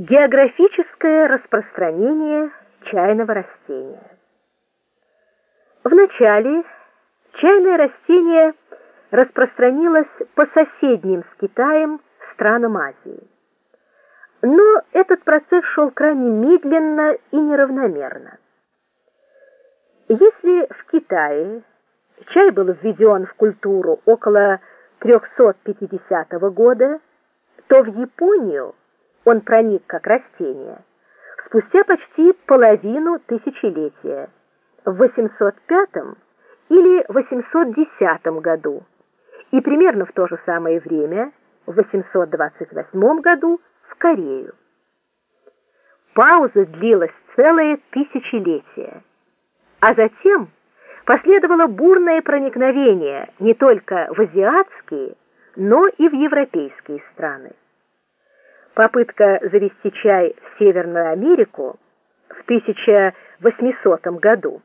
Географическое распространение чайного растения. Вначале чайное растение распространилось по соседним с Китаем странам Азии. Но этот процесс шел крайне медленно и неравномерно. Если в Китае чай был введен в культуру около 350 года, то в Японию он проник как растение спустя почти половину тысячелетия, в 805 или 810 году, и примерно в то же самое время, в 828 году, в Корею. Пауза длилась целое тысячелетие, а затем последовало бурное проникновение не только в азиатские, но и в европейские страны. Попытка завести чай в Северную Америку в 1800 году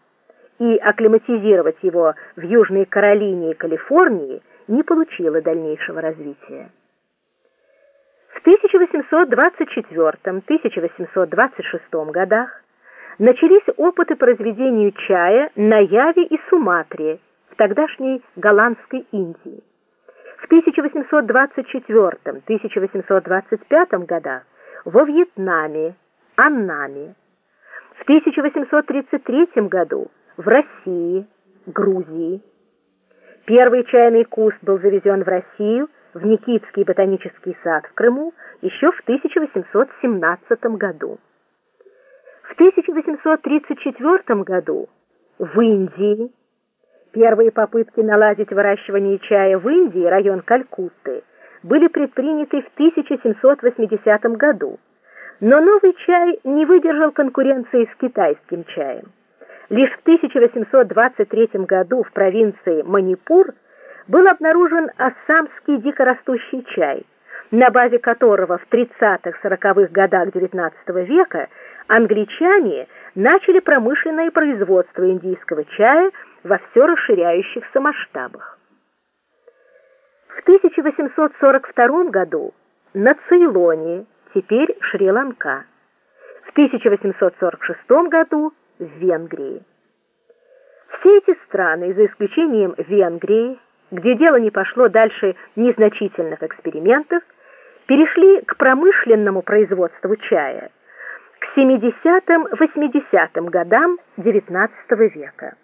и акклиматизировать его в Южной Каролине и Калифорнии не получила дальнейшего развития. В 1824-1826 годах начались опыты по разведению чая на Яве и Суматре в тогдашней Голландской Индии. В 1824-1825 годах во Вьетнаме, Аннаме. В 1833 году в России, Грузии. Первый чайный куст был завезен в Россию в Никитский ботанический сад в Крыму еще в 1817 году. В 1834 году в Индии Первые попытки наладить выращивание чая в Индии, район Калькутты, были предприняты в 1780 году, но новый чай не выдержал конкуренции с китайским чаем. Лишь в 1823 году в провинции Манипур был обнаружен ассамский дикорастущий чай, на базе которого в 30-40-х годах XIX века англичане начали промышленное производство индийского чая во все расширяющихся масштабах. В 1842 году на Цейлоне, теперь Шри-Ланка, в 1846 году в Венгрии. Все эти страны, за исключением Венгрии, где дело не пошло дальше незначительных экспериментов, перешли к промышленному производству чая к 70-80 годам XIX века.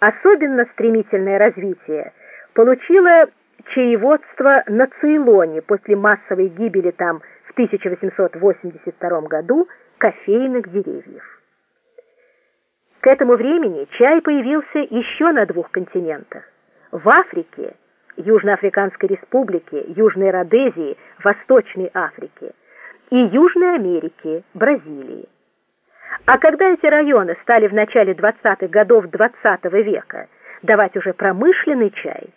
Особенно стремительное развитие получило чаеводство на Цейлоне после массовой гибели там в 1882 году кофейных деревьев. К этому времени чай появился еще на двух континентах. В Африке, Южноафриканской республике, Южной Родезии, Восточной Африке и Южной Америке, Бразилии. А когда эти районы стали в начале 20-х годов XX -го века давать уже промышленный чай,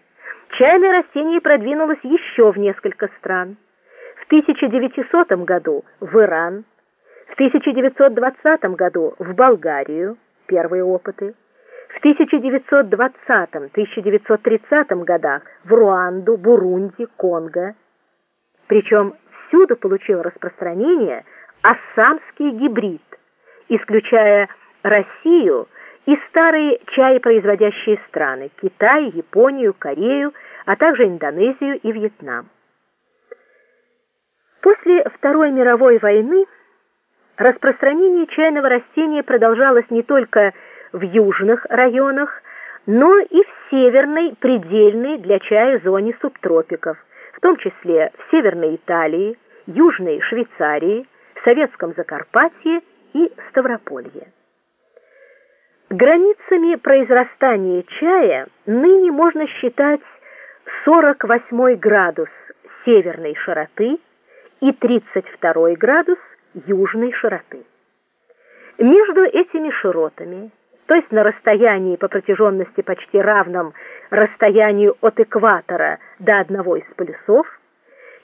чайное растение продвинулось еще в несколько стран. В 1900 году в Иран, в 1920 году в Болгарию, первые опыты, в 1920-1930 годах в Руанду, Бурунди, Конго. Причем всюду получил распространение ассамский гибрид, исключая Россию и старые чаепроизводящие страны – Китай, Японию, Корею, а также Индонезию и Вьетнам. После Второй мировой войны распространение чайного растения продолжалось не только в южных районах, но и в северной, предельной для чая зоне субтропиков, в том числе в Северной Италии, Южной Швейцарии, Советском Закарпатье и Ставрополье. Границами произрастания чая ныне можно считать 48 градус северной широты и 32 градус южной широты. Между этими широтами, то есть на расстоянии по протяженности почти равном расстоянию от экватора до одного из полюсов,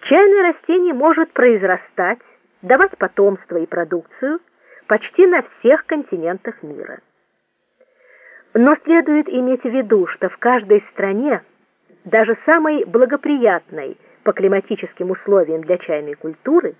чайное растение может произрастать, давать потомство и продукцию почти на всех континентах мира. Но следует иметь в виду, что в каждой стране, даже самой благоприятной по климатическим условиям для чайной культуры,